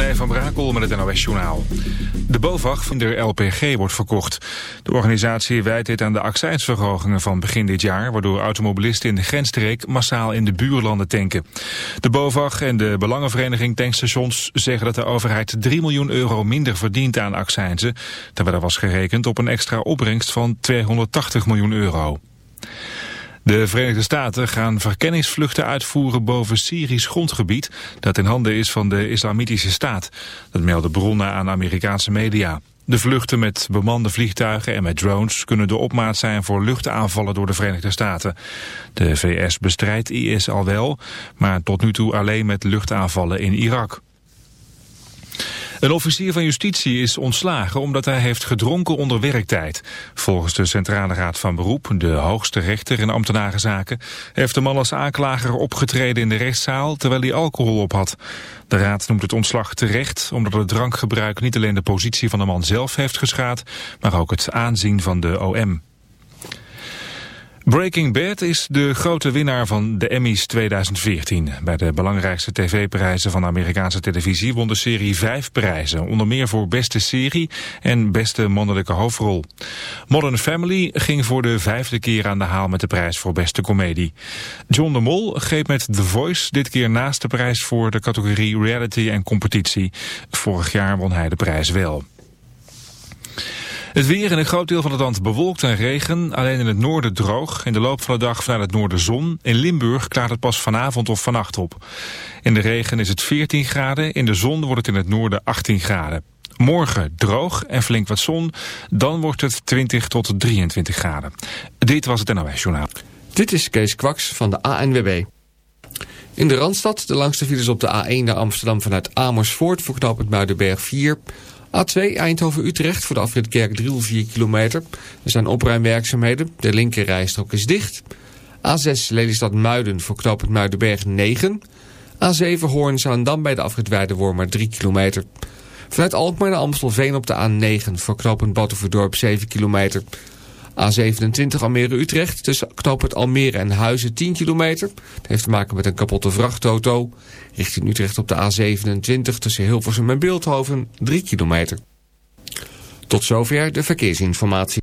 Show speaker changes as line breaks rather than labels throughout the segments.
René van Brakel met het NOS-journaal. De BOVAG van de LPG wordt verkocht. De organisatie wijt dit aan de accijnsverhogingen van begin dit jaar... waardoor automobilisten in de grensstreek massaal in de buurlanden tanken. De BOVAG en de Belangenvereniging Tankstations zeggen dat de overheid 3 miljoen euro minder verdient aan accijnzen... terwijl er was gerekend op een extra opbrengst van 280 miljoen euro. De Verenigde Staten gaan verkenningsvluchten uitvoeren boven Syrisch grondgebied dat in handen is van de Islamitische Staat. Dat melden bronnen aan Amerikaanse media. De vluchten met bemande vliegtuigen en met drones kunnen de opmaat zijn voor luchtaanvallen door de Verenigde Staten. De VS bestrijdt IS al wel, maar tot nu toe alleen met luchtaanvallen in Irak. Een officier van justitie is ontslagen omdat hij heeft gedronken onder werktijd. Volgens de Centrale Raad van Beroep, de hoogste rechter in ambtenarenzaken, heeft de man als aanklager opgetreden in de rechtszaal terwijl hij alcohol op had. De raad noemt het ontslag terecht omdat het drankgebruik niet alleen de positie van de man zelf heeft geschaad, maar ook het aanzien van de OM. Breaking Bad is de grote winnaar van de Emmys 2014. Bij de belangrijkste tv-prijzen van Amerikaanse televisie won de serie vijf prijzen. Onder meer voor beste serie en beste mannelijke hoofdrol. Modern Family ging voor de vijfde keer aan de haal met de prijs voor beste komedie. John de Mol greep met The Voice dit keer naast de prijs voor de categorie reality en competitie. Vorig jaar won hij de prijs wel. Het weer in een groot deel van het land bewolkt en regen. Alleen in het noorden droog. In de loop van de dag vanuit het noorden zon. In Limburg klaart het pas vanavond of vannacht op. In de regen is het 14 graden. In de zon wordt het in het noorden 18 graden. Morgen droog en flink wat zon. Dan wordt het 20 tot 23 graden. Dit was het NOS Journaal.
Dit is Kees Kwaks van de ANWB. In de Randstad de langste files op de A1 naar Amsterdam vanuit Amersfoort... voor knooppunt Muidenberg 4... A2 Eindhoven-Utrecht voor de afrit Kerkdriel 4 kilometer. Er zijn opruimwerkzaamheden. De linkerrijstrook is dicht. A6 Lelystad-Muiden voor knooppunt Muidenberg 9. A7 Hoorn-Zaandam bij de afrit Weidewormer 3 kilometer. Vanuit Alkmaar naar Amstelveen op de A9 voor knooppunt Battenverdorp 7 kilometer. A27 Almere-Utrecht tussen knooppunt Almere en Huizen 10 kilometer. Dat heeft te maken met een kapotte vrachtauto. Richting Utrecht op de A27 tussen Hilversum en Beeldhoven 3 kilometer. Tot zover de verkeersinformatie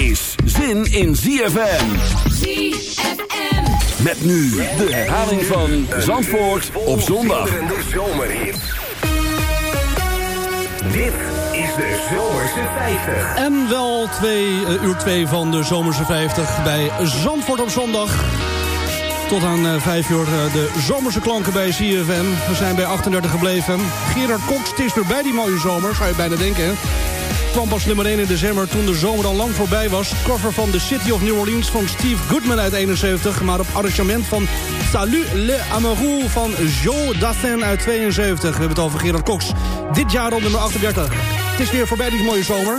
Is zin in ZFM.
ZFM.
Met nu de herhaling van Zandvoort op zondag.
Dit is de Zomerse 50.
En wel twee, uh, uur 2 van de Zomerse 50 bij Zandvoort op zondag. Tot aan uh, 5 uur uh, de zomerse klanken bij CFM. We zijn bij 38 gebleven. Gerard Cox, het is weer bij die mooie zomer, zou je bijna denken. Kwam pas nummer 1 in december toen de zomer al lang voorbij was. Cover van The City of New Orleans van Steve Goodman uit 71... maar op arrangement van Salut le Amoureux van Joe Dassin uit 72. We hebben het over Gerard Cox. Dit jaar op nummer 38. Het is weer voorbij die mooie zomer.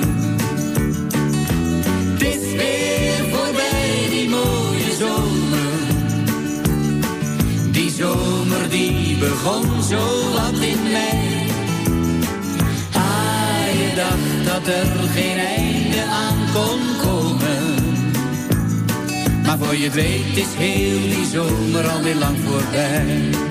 Begon zo wat in mei. Ah, je dacht dat er geen einde aan kon komen. Maar voor je weet is heel die zomer alweer lang voorbij.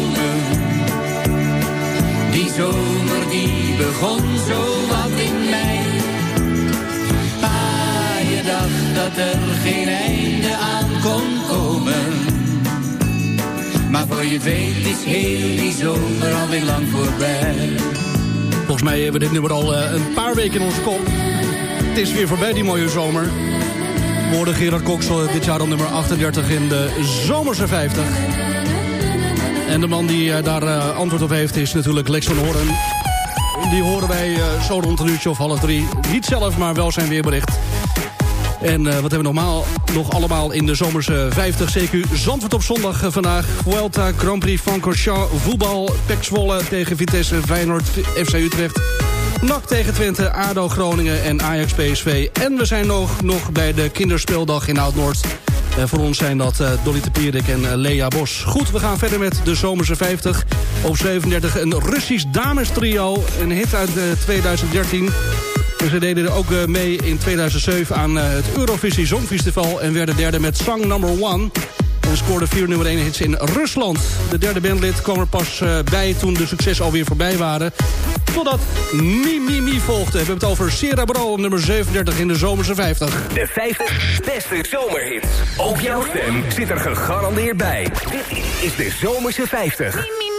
Zomer die begon zo wat in mei. Ah, je dacht dat er geen einde aan kon komen. Maar voor je weet is heel die zomer alweer lang voorbij.
Volgens mij hebben we dit nummer al eh, een paar weken in onze kop. Het is weer voorbij die mooie zomer. Woorden Gerard Cox eh, dit jaar al nummer 38 in de Zomerse 50. En de man die eh, daar eh, antwoord op heeft is natuurlijk Lex van Hoorn. Die horen wij eh, zo rond een uurtje of half drie. Niet zelf, maar wel zijn weerbericht. En wat hebben we nogmaal, nog allemaal in de zomerse 50 CQ Zandvoort op zondag vandaag. Vuelta, Grand Prix Francorchamps, voetbal, Pek Zwolle tegen Vitesse, Feyenoord, FC Utrecht. NAC tegen Twente, ADO Groningen en Ajax PSV. En we zijn nog, nog bij de kinderspeeldag in Oud-Noord. Eh, voor ons zijn dat eh, Dolly Tempierik en eh, Lea Bos. Goed, we gaan verder met de Zomerse 50. Op 37 een Russisch dames trio. Een hit uit 2013. En Ze deden er ook mee in 2007 aan het Eurovisie Songfestival... en werden derde met Song Number One. En scoorden vier nummer 1 hits in Rusland. De derde bandlid kwam er pas eh, bij toen de successen alweer voorbij waren. Totdat Mi Mi Mi volgde. We hebben het over Cerebro op nummer 37 in de Zomerse 50.
De 50 beste zomerhits. Ook jouw stem zit er gegarandeerd bij. Dit is de Zomerse 50.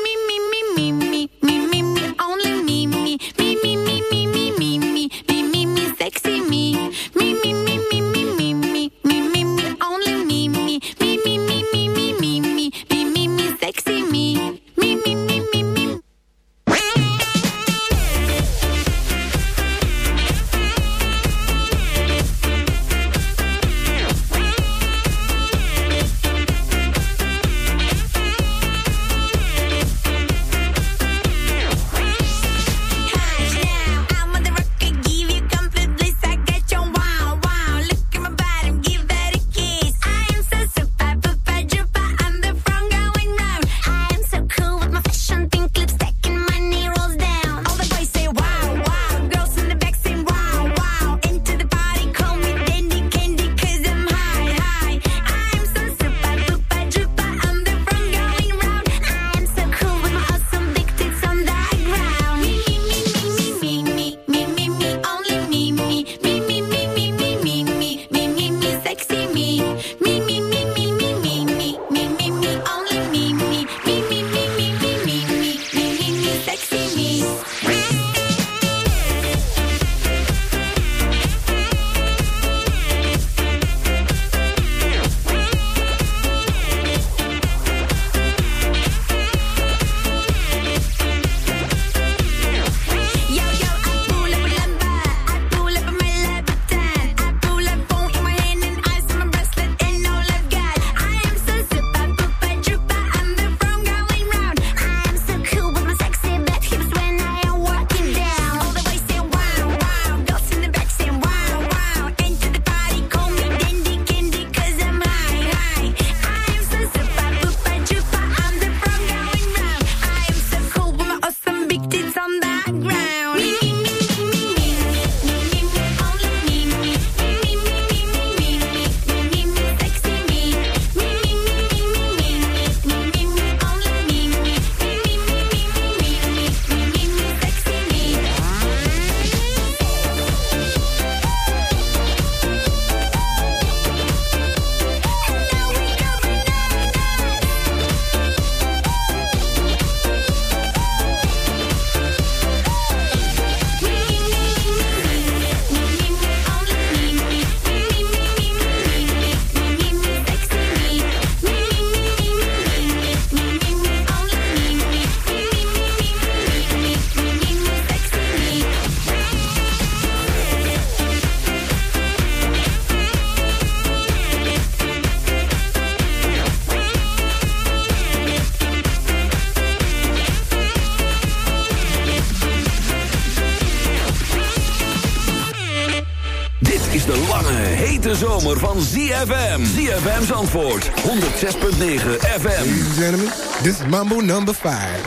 ZFM. ZFM Zandvoort, 106.9 FM.
Ladies and gentlemen, this is Mambo number five.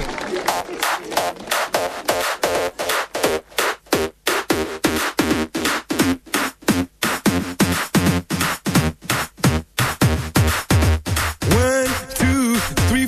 One, two, three,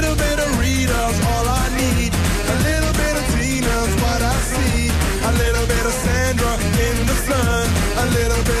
little bit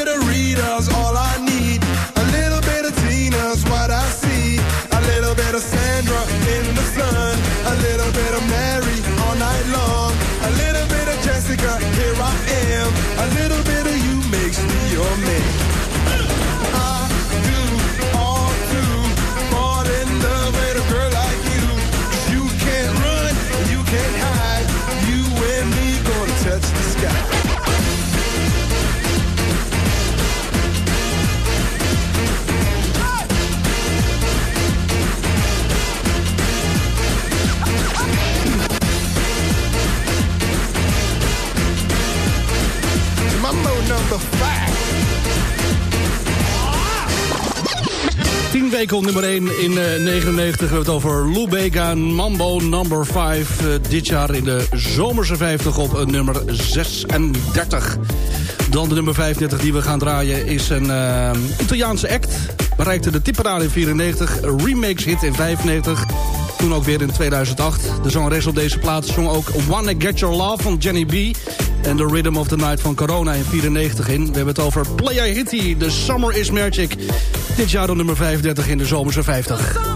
10 weken op nummer 1 in eh, 1999. We hebben het over Lou Bega, Mambo number 5. Eh, dit jaar in de zomerse 50 op eh, nummer 36. Dan de nummer 35 die we gaan draaien is een Italiaanse act. Bereikte de tipperade in 94, remakes hit in 95. Toen ook weer in 2008. De zangeres op deze plaats zong ook Wanna Get Your Love van Jenny B. En The Rhythm of the Night van Corona in 94 in. We hebben het over Playa Hitty, The Summer is Magic. Dit jaar op nummer 35 in de zomerse 50.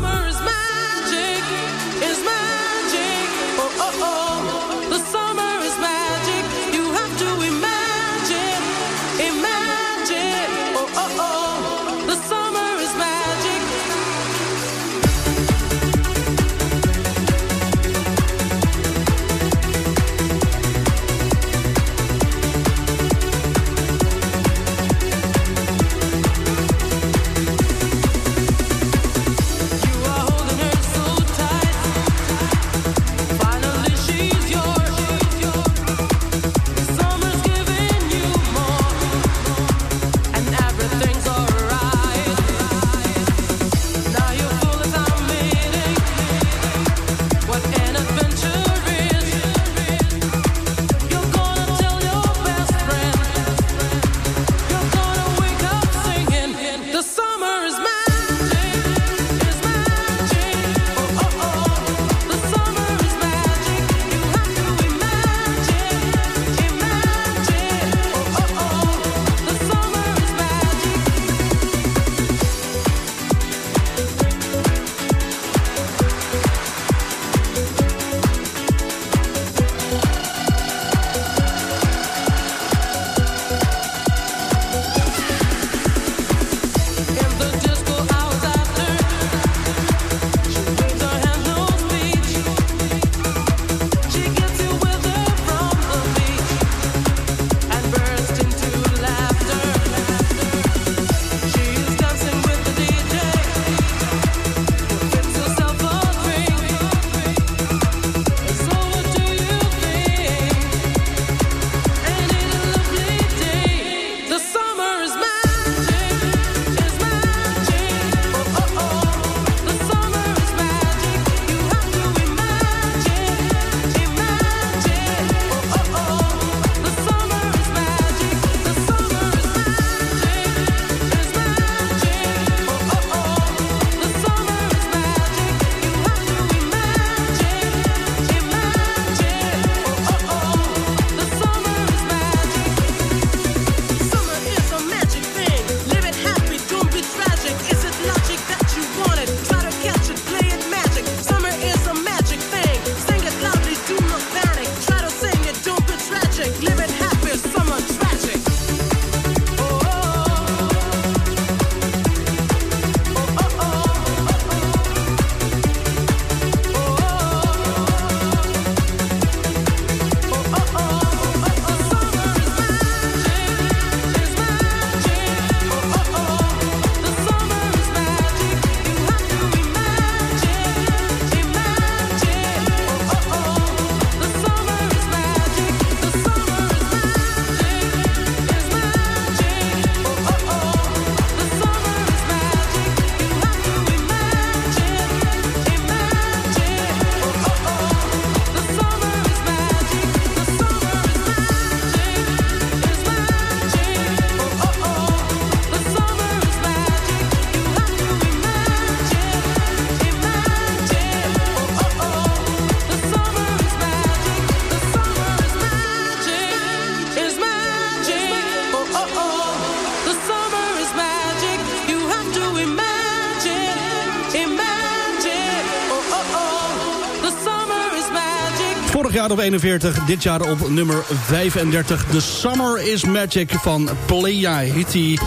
Op 41, dit jaar op nummer 35. The Summer is Magic van Playa Hitty.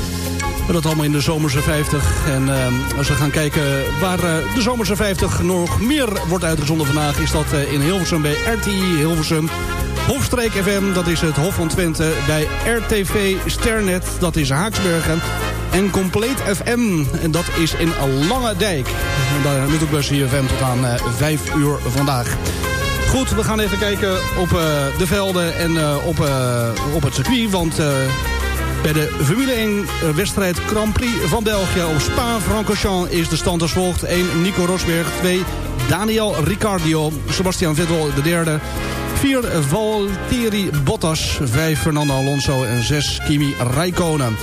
Dat allemaal in de Zomerse 50. En uh, als we gaan kijken waar uh, de Zomerse 50 nog meer wordt uitgezonden vandaag... is dat uh, in Hilversum bij RTI Hilversum. Hofstreek FM, dat is het Hof van Twente. Bij RTV Sternet, dat is Haaksbergen. En Compleet FM, en dat is in Lange Dijk. En daar ook bij CFM tot aan uh, 5 uur vandaag. Goed, we gaan even kijken op uh, de velden en uh, op, uh, op het circuit. Want bij de Formule 1 wedstrijd Grand Prix van België op Spa-Francorchamps is de stand als volgt. 1 Nico Rosberg, 2 Daniel Ricciardo, Sebastian Vettel de derde. 4 Valtteri Bottas, 5 Fernando Alonso en 6 Kimi Räikkönen.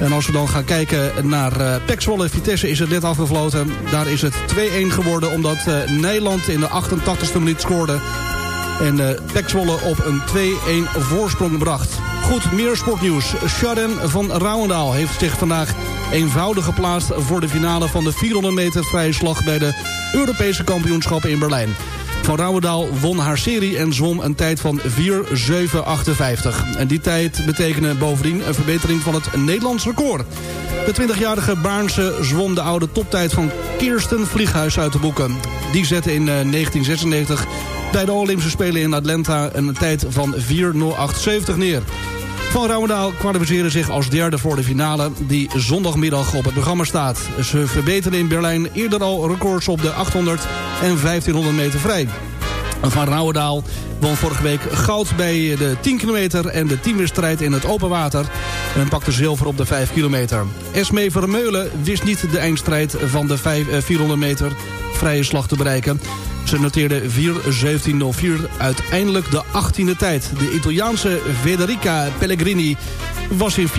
En als we dan gaan kijken naar uh, Vitesse is het net afgefloten. Daar is het 2-1 geworden omdat uh, Nederland in de 88e minuut scoorde. En uh, Pek op een 2-1 voorsprong bracht. Goed, meer sportnieuws. Sharon van Rouwendaal heeft zich vandaag eenvoudig geplaatst... voor de finale van de 400 meter vrije slag... bij de Europese kampioenschappen in Berlijn. Van Rouwendaal won haar serie en zwom een tijd van 4.758. En die tijd betekende bovendien een verbetering van het Nederlands record. De 20-jarige Baarnse zwom de oude toptijd van Kirsten Vlieghuis uit de boeken. Die zette in 1996 bij de Olympische Spelen in Atlanta een tijd van 4.078 neer. Van Rouwendaal kwalificeren zich als derde voor de finale... die zondagmiddag op het programma staat. Ze verbeteren in Berlijn eerder al records op de 800 en 1500 meter vrij. Van Rouwendaal won vorige week goud bij de 10 kilometer... en de teamwedstrijd in het open water... en pakte zilver op de 5 kilometer. Esmee Vermeulen wist niet de eindstrijd van de 5, 400 meter vrije slag te bereiken... Ze noteerde 4.17.04, uiteindelijk de 18e tijd. De Italiaanse Federica Pellegrini was in 4.07.09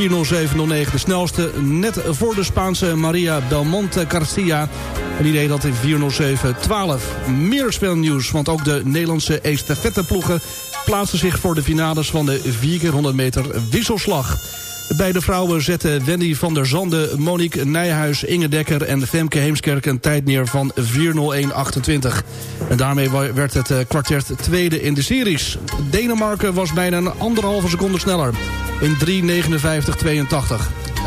de snelste. Net voor de Spaanse Maria Belmonte Garcia. En die deed dat in 4.07.12. Meer spelnieuws, want ook de Nederlandse estafetteploegen... plaatsen zich voor de finales van de 4x100 meter wisselslag. Bij de vrouwen zetten Wendy van der Zande, Monique Nijhuis, Inge Dekker en Femke Heemskerk een tijd neer van 4.01.28. En daarmee werd het kwartet tweede in de series. Denemarken was bijna een anderhalve seconde sneller in 3.59.82.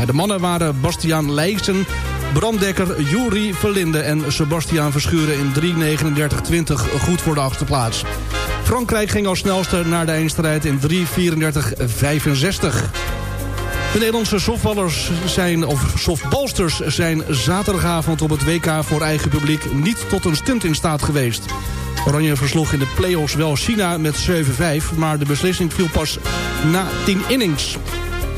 De mannen waren Bastiaan Leijsen, Bram Dekker, Juri Verlinde en Sebastiaan Verschuren in 3.39.20 goed voor de achtste plaats. Frankrijk ging als snelste naar de eindstrijd in 3.34.65. De Nederlandse softballers zijn, of softbalsters zijn zaterdagavond op het WK voor eigen publiek niet tot een stunt in staat geweest. Oranje versloeg in de play-offs wel China met 7-5, maar de beslissing viel pas na 10 innings.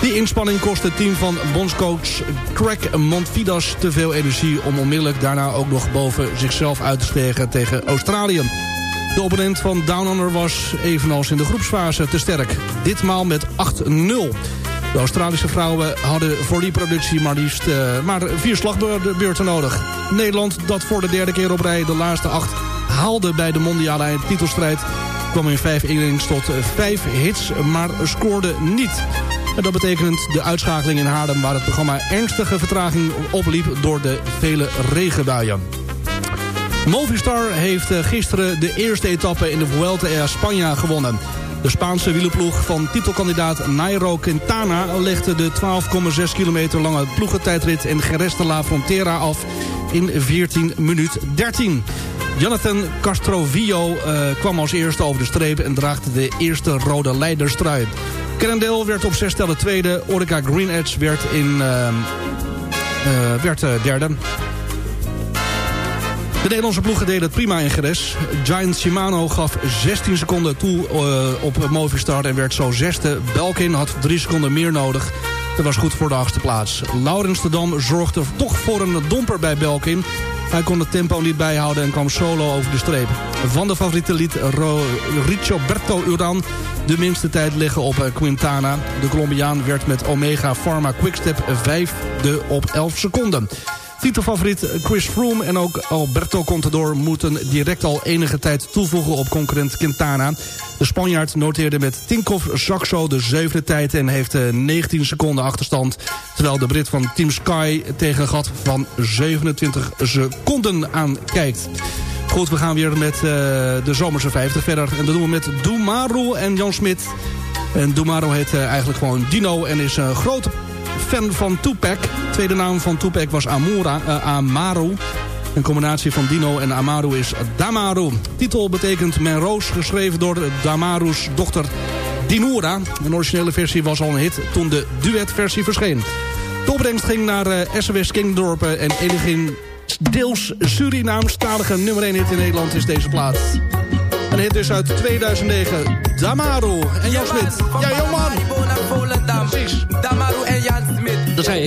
Die inspanning kost het team van bondscoach Craig Montvidas te veel energie... om onmiddellijk daarna ook nog boven zichzelf uit te stegen tegen Australië. De opponent van Down Under was, evenals in de groepsfase, te sterk. Ditmaal met 8-0. De Australische vrouwen hadden voor die productie maar liefst uh, maar vier slagbeurten nodig. Nederland, dat voor de derde keer op rij de laatste acht haalde bij de mondiale titelstrijd... kwam in vijf innings tot vijf hits, maar scoorde niet. En dat betekent de uitschakeling in Haarlem... waar het programma ernstige vertraging opliep door de vele regenbuien. Movistar heeft gisteren de eerste etappe in de Vuelta a España gewonnen. De Spaanse wielenploeg van titelkandidaat Nairo Quintana... legde de 12,6 kilometer lange ploegentijdrit in Jerez de la Frontera af... in 14 minuut 13. Jonathan Castrovillo uh, kwam als eerste over de streep... en draagde de eerste rode leiderstrui. Cannondale werd op zes stellen tweede. Orica Green Edge werd, in, uh, uh, werd derde. De Nederlandse ploegen deden het prima in Geres. Giant Shimano gaf 16 seconden toe uh, op Movistar en werd zo zesde. Belkin had 3 seconden meer nodig. Dat was goed voor de achtste plaats. Laurens de Dam zorgde toch voor een domper bij Belkin. Hij kon het tempo niet bijhouden en kwam solo over de streep. Van de favoriete liet Ricoberto Uran de minste tijd liggen op Quintana. De Colombiaan werd met Omega Pharma Quickstep vijfde op 11 seconden. Titelfavoriet Chris Froome en ook Alberto Contador moeten direct al enige tijd toevoegen op concurrent Quintana. De Spanjaard noteerde met Tinkoff Saxo de zevende tijd en heeft 19 seconden achterstand. Terwijl de Brit van Team Sky tegen een gat van 27 seconden aankijkt. Goed, we gaan weer met uh, de Zomerse 50 verder. En dat doen we met Doemaro en Jan Smit. En Doemaro heet uh, eigenlijk gewoon Dino en is een grote fan van Tupac. tweede naam van Tupac was Amura, uh, Amaru. Een combinatie van Dino en Amaru is Damaru. Titel betekent Mijn Roos, geschreven door Damaru's dochter Dinora. Een originele versie was al een hit toen de duetversie verscheen. De opbrengst ging naar uh, SOS Kingdorpen en enige deels Surinaamstalige nummer 1 hit in Nederland is deze plaats. Een hit is uit 2009, Damaru en Jan Smit. Ja, jongen. Precies.
Smit
dat zei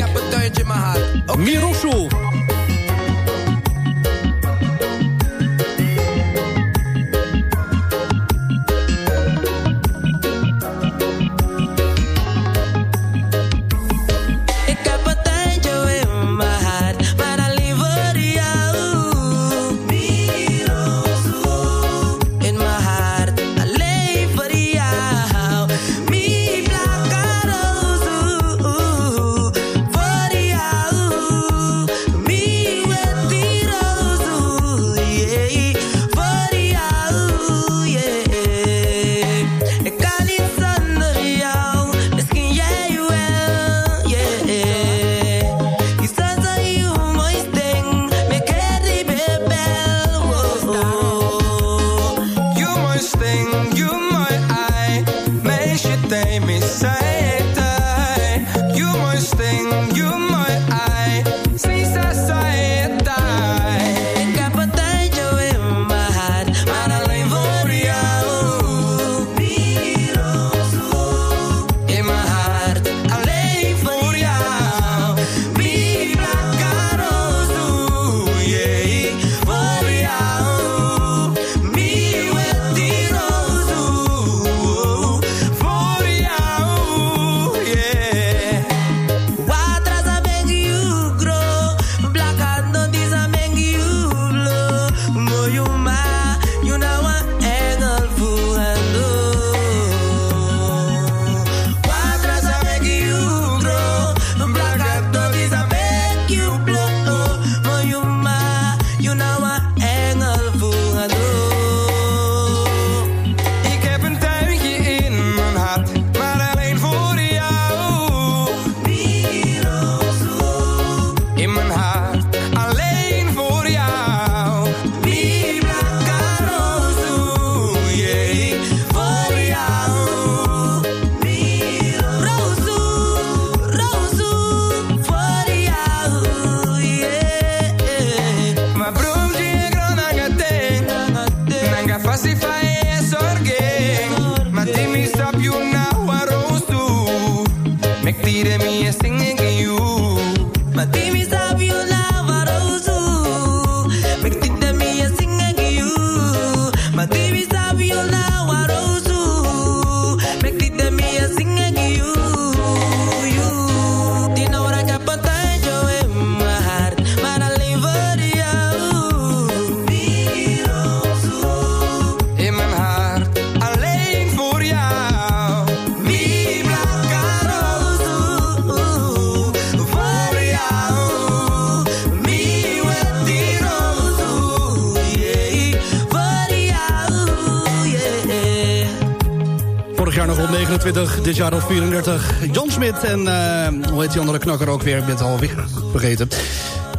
dit jaar of 34. John Smit en eh, hoe heet die andere knakker ook weer? Ik ben het alweer vergeten.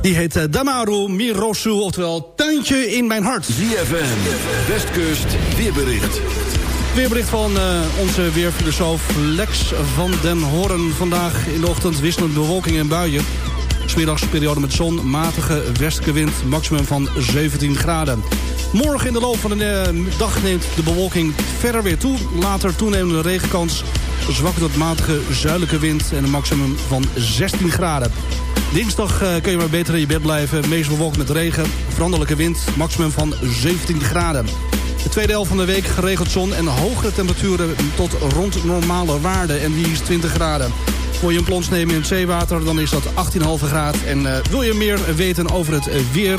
Die heet uh, Damaru Mirosu, oftewel Tuintje in mijn hart.
ZFM, Westkust, weerbericht.
Weerbericht van eh, onze weerfilosoof Lex van den Horen Vandaag in de ochtend wisselend bewolking en buien. Smiddagsperiode met zon, matige westelijke wind, maximum van 17 graden. Morgen in de loop van de uh, dag neemt de bewolking verder weer toe. Later toenemende regenkans, zwakke tot matige zuidelijke wind... en een maximum van 16 graden. Dinsdag uh, kun je maar beter in je bed blijven. Meest bewolkt met regen, veranderlijke wind, maximum van 17 graden. De tweede helft van de week geregeld zon en hogere temperaturen tot rond normale waarden. En die is 20 graden. Wil je een plons nemen in het zeewater, dan is dat 18,5 graad. En eh, wil je meer weten over het weer...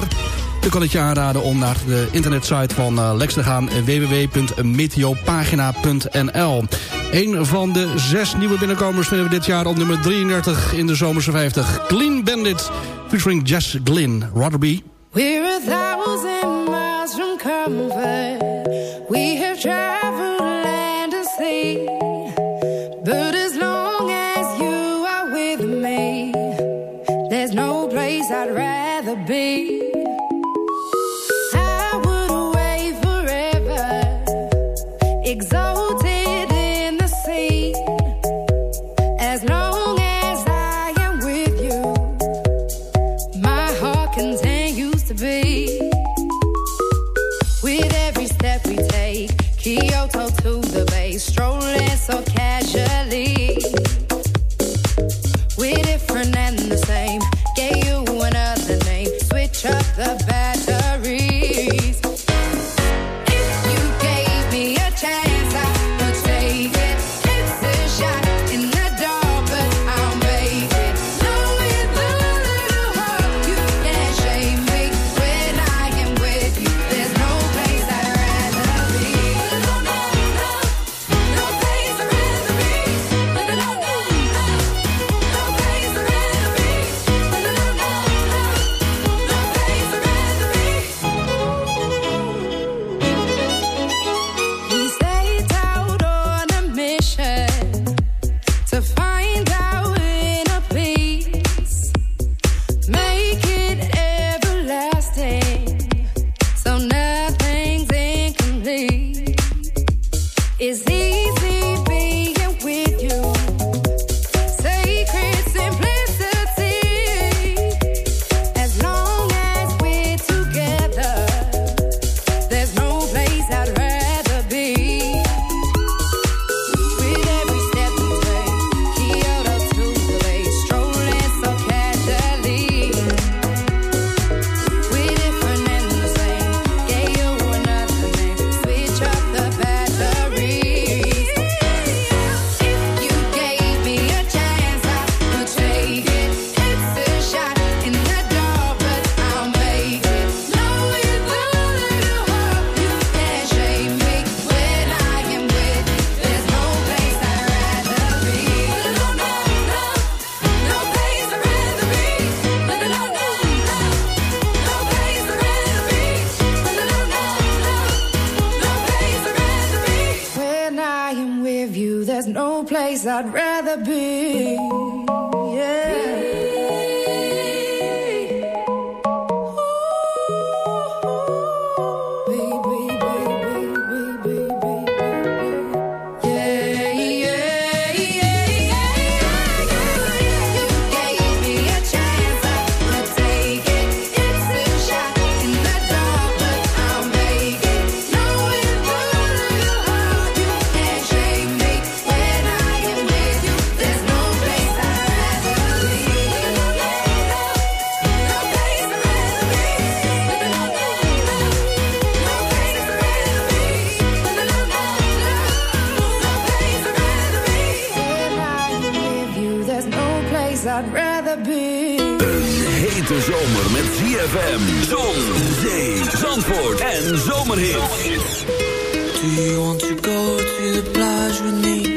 dan kan ik je aanraden om naar de internetsite van uh, Lex te gaan... www.meteopagina.nl Een van de zes nieuwe binnenkomers vinden we dit jaar... op nummer 33 in de zomerse 50. Clean Bandit, featuring Jess Glynn,
Rotherby.
From. We have I'd rather be.
Een hete zomer met ZFM, zon, zee, zandvoort en zomerhit.
Do you want to go to the plage with me?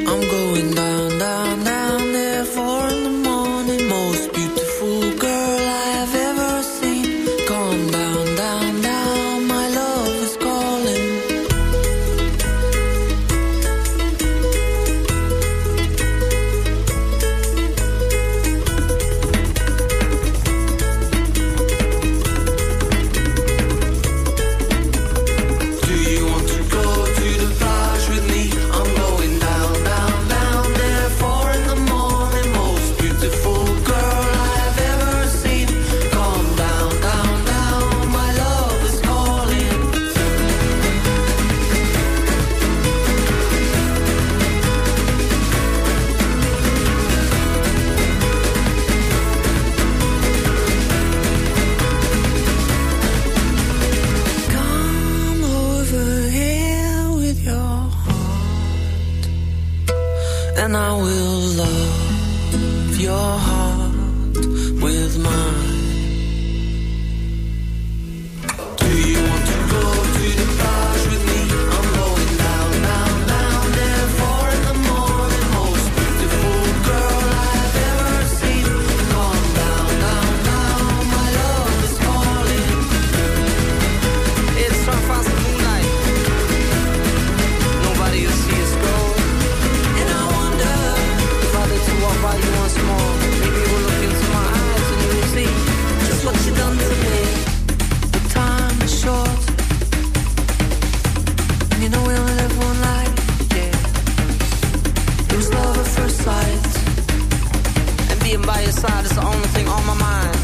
Side is the only thing on my mind.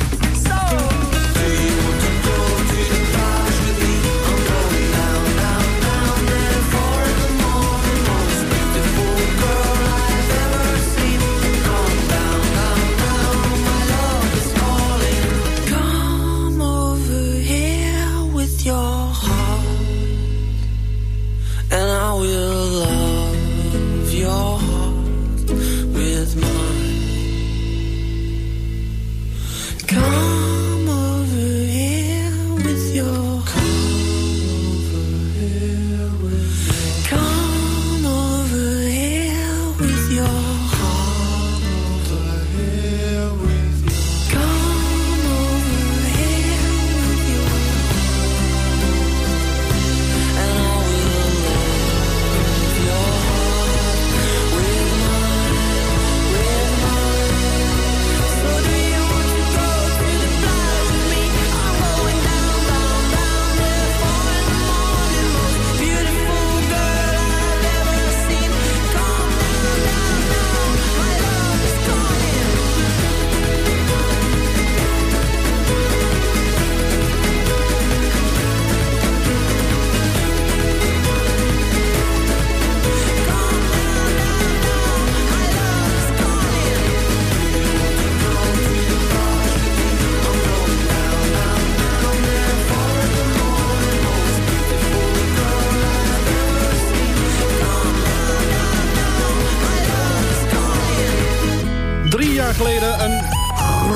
Jaar een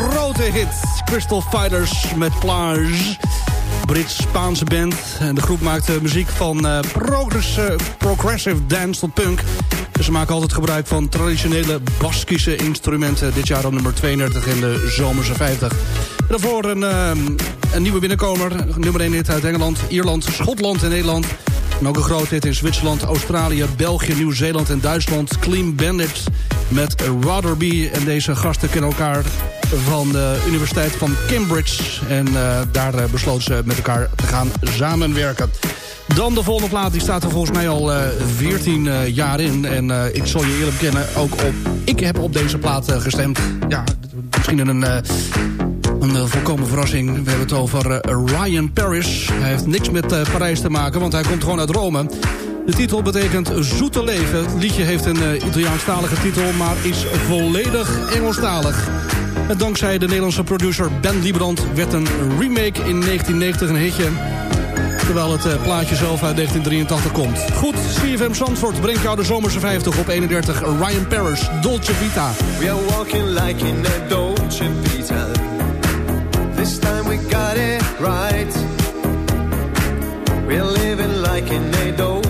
grote hit. Crystal Fighters met Plage. Brits-Spaanse band. En de groep maakte muziek van progress- progressive dance tot punk. Ze maken altijd gebruik van traditionele Baskische instrumenten. Dit jaar al nummer 32 in de Zomerse 50. En daarvoor een, eh, een nieuwe binnenkomer. Nummer 1 hit uit Engeland, Ierland, Schotland en Nederland. En ook een groot hit in Zwitserland, Australië, België, Nieuw-Zeeland en Duitsland. Clean Bandit met Rotherby. En deze gasten kennen elkaar van de Universiteit van Cambridge. En eh, daar eh, besloten ze met elkaar te gaan samenwerken. Dan de volgende plaat, die staat er volgens mij al eh 14 eh, jaar in. En ik zal je eerlijk bekennen, ook op, ik heb op deze plaat gestemd. Ja, misschien een... een volkomen verrassing. We hebben het over Ryan Paris. Hij heeft niks met Parijs te maken, want hij komt gewoon uit Rome. De titel betekent Zoete Leven. Het liedje heeft een eh, Italiaanstalige titel, maar is volledig Engelstalig. En dankzij de Nederlandse producer Ben Liebrand werd een remake in 1990 een hitje. Terwijl het eh, plaatje zelf uit 1983 komt. Goed, CFM Zandvoort brengt jou de zomerse 50 op 31. Ryan Paris, Dolce Vita.
We are walking like in a Dolce Vita. This time we got it right. We're living like in a Dolce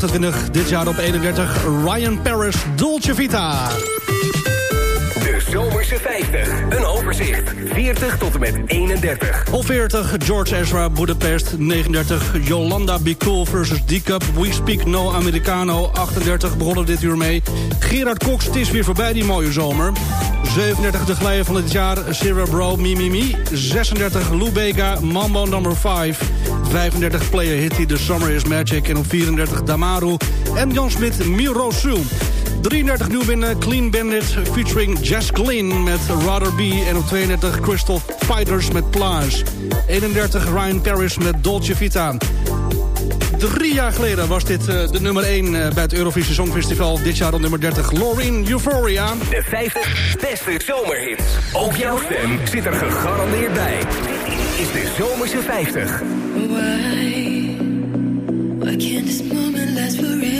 28, dit jaar op 31. Ryan Paris, Dolce Vita.
De Zomerse 50. Een overzicht. 40 tot en met 31.
Op 40, George Ezra, Budapest. 39, Yolanda Be Cool versus D-Cup. We Speak No Americano. 38, begonnen dit uur mee. Gerard Cox, het is weer voorbij die mooie zomer. 37, de glijder van het jaar. Sarah Bro, Mi Mi Mi. 36, Lou Bega, Mambo Number 5. 35, Player Hitty, The Summer is Magic. En op 34, Damaru. En Jan Smit, Miro Su. 33 nieuw binnen Clean Bandit featuring Jess Glynn met Rather Be. En op 32 Crystal Fighters met Plage. 31 Ryan Paris met Dolce Vita. Drie jaar geleden was dit eh, de nummer 1 bij het Eurovisie Songfestival. Dit jaar op nummer 30 Loreen Euphoria.
De 50 beste zomerhits. Ook jouw stem zit er gegarandeerd bij. Dit is de Zomerse 50.
Why? Why can't this moment last forever?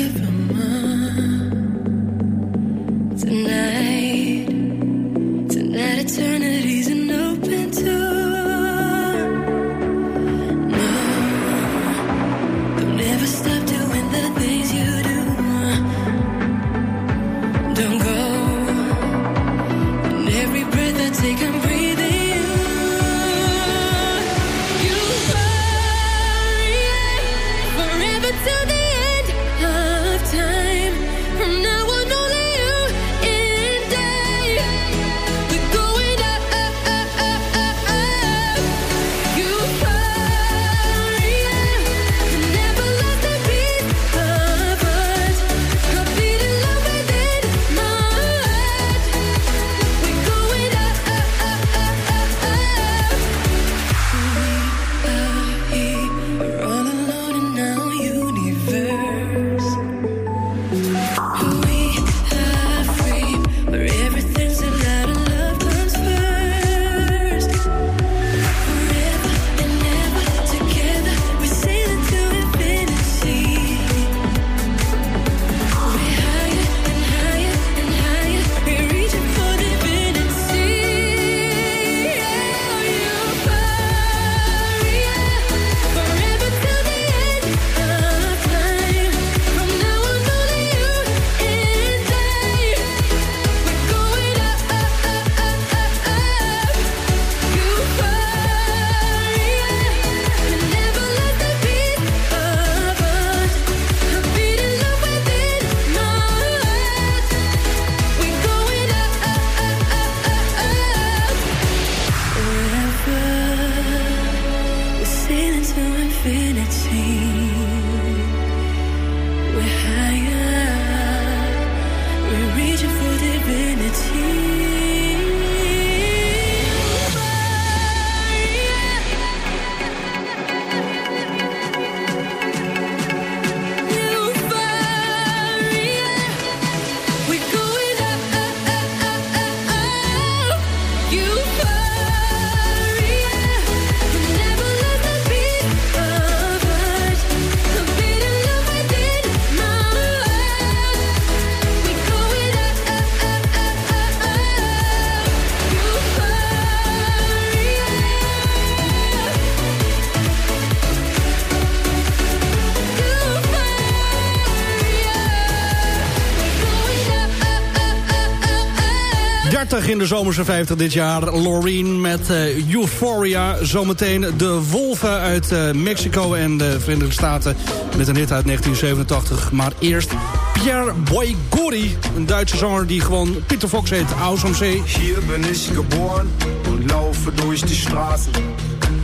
In
de zomerse 50 dit jaar. Loreen met eh, Euphoria. Zometeen de Wolven uit eh, Mexico en de Verenigde Staten... met een hit uit 1987. Maar eerst Pierre Boyguri. Een Duitse zanger die gewoon Peter Fox heet. Aus am See.
Hier bin ich geboren und laufe durch die Straßen.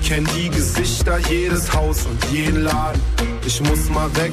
Kenn die Gesichter, jedes Haus und jeden Laden. Ich muss mal weg,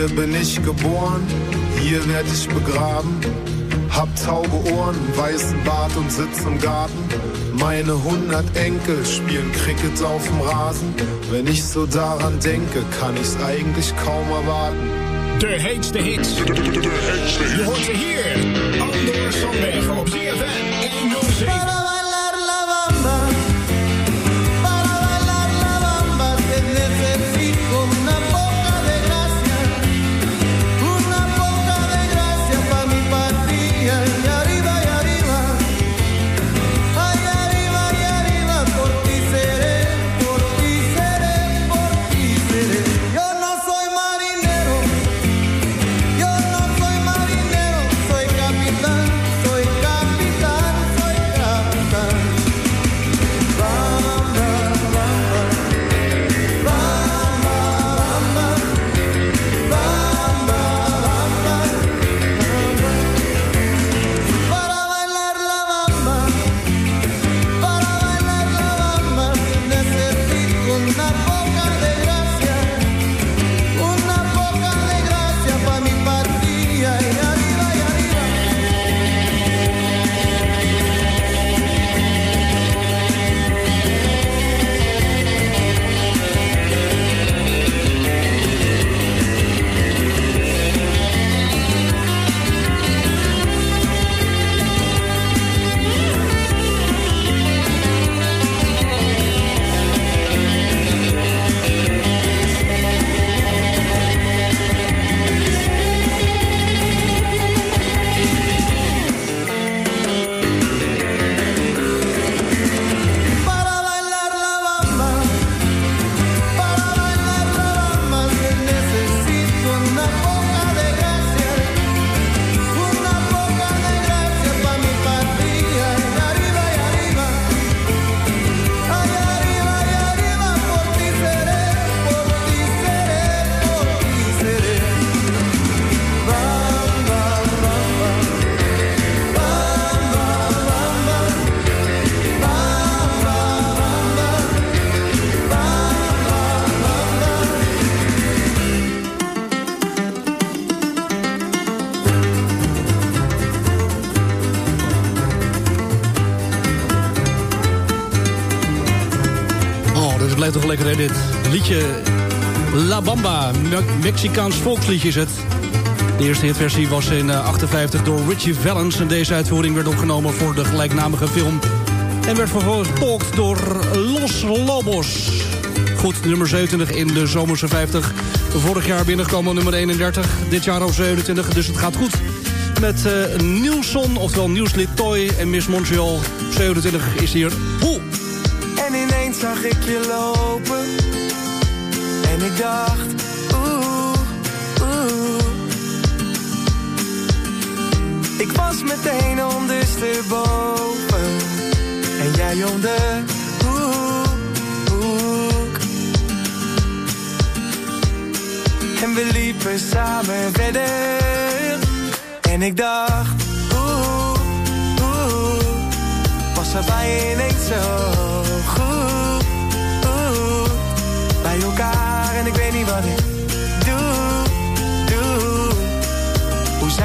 Hier bin ich geboren, hier werd ich begraben. Hab tauge Ohren, weißen Bart und sitz im Garten. Meine hundert Enkel spielen Cricket auf dem Rasen. Wenn ich so daran denke, kann ich's eigentlich kaum erwarten.
De heetste hits. Je hoort ze hier. Andor Sandbergen op ZFM
Mexicaans volksliedje is het. De eerste hitversie was in eh, 58 door Richie Valens... en deze uitvoering werd opgenomen voor de gelijknamige film... en werd vervolgens gevolgd door Los Lobos. Goed, nummer 27 in de zomerse 50. Vorig jaar binnengekomen nummer 31. Dit jaar al 27, dus het gaat goed. Met eh Nielson, oftewel Niels Litoy en Miss Montreal. 27 is hier. Hoe?
En ineens zag ik je lopen. En ik dacht, Ik was meteen ondersteboven. En jij hoek, hoek. En we liepen samen verder. En ik dacht, oeh, oeh. Was er bij ineens zo goed, oeh. Bij elkaar en ik weet niet wat ik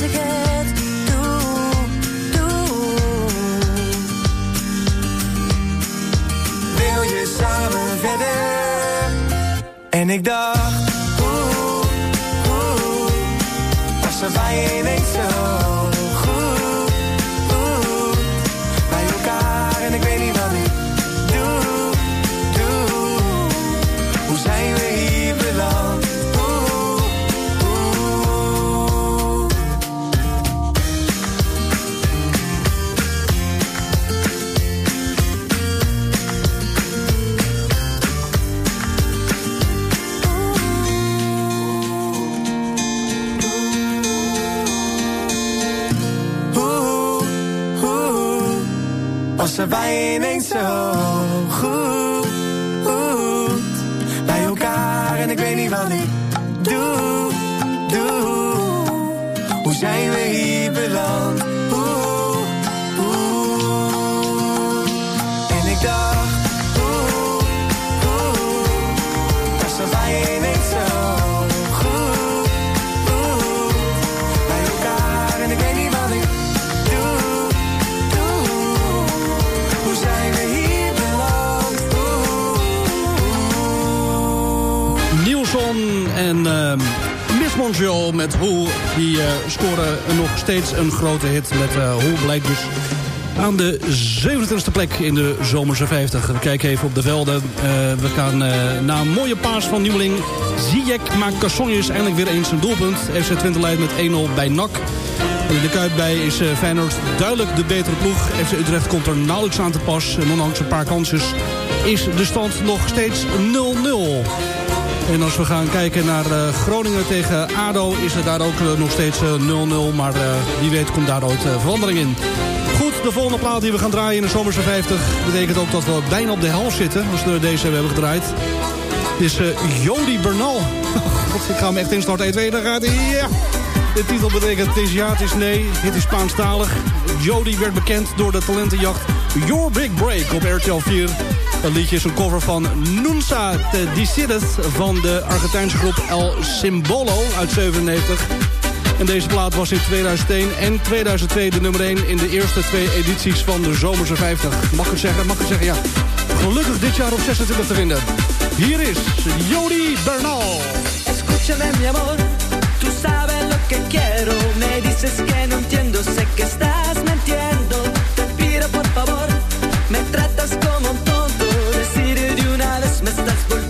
Doe, doe.
Wil je samen verder? En ik dacht, oeh, oeh. Was bij ineens zo Was er bij ineens zo goed, goed
Montreal met Hoe. Die eh, scoren nog steeds een grote hit met eh Hoe. Blijkt dus aan de 27e plek in de zomerse 50. We kijken even op de velden. Eh, we gaan eh, na een mooie paas van Nieuweling. Ziyech maakt Cassonjes eindelijk weer eens een doelpunt. FC Twente leidt met 1-0 bij NAC. In de Kuip bij is Feyenoord duidelijk de betere ploeg. FC Utrecht komt er nauwelijks aan te pas. En ondanks een paar kansjes is de stand nog steeds 0-0. En als we gaan kijken naar eh, Groningen tegen ADO... is het daar ook eh, nog steeds eh, 0-0. Maar eh, wie weet komt daar ooit verandering in. Goed, de volgende plaat die we gaan draaien in de Zomerse 50... betekent ook dat we bijna op de helft zitten... als we deze hebben gedraaid. Is Jody Bernal. Ik ga hem echt instarten. 1, 2, daar gaat hij. De titel betekent het is ja, het is nee. Het is Spaanstalig. Jody werd bekend door de talentenjacht Your Big Break op RTL 4. Dat liedje is een cover van Nunza te Decides van de Argentijnse groep El Simbolo uit 97. En deze plaat was in 2001 en 2002 de nummer 1 in de eerste twee edities van de Zomerse 50. Mag ik zeggen? Mag ik zeggen? Ja. Gelukkig dit jaar op 26 te vinden. Hier is Jody Bernal.
Escúchame mi amor, tú sabes lo que quiero. Me dices que no entiendo, sé que estás mintiendo. Te pido por favor, me tratas como
Alles misstagsful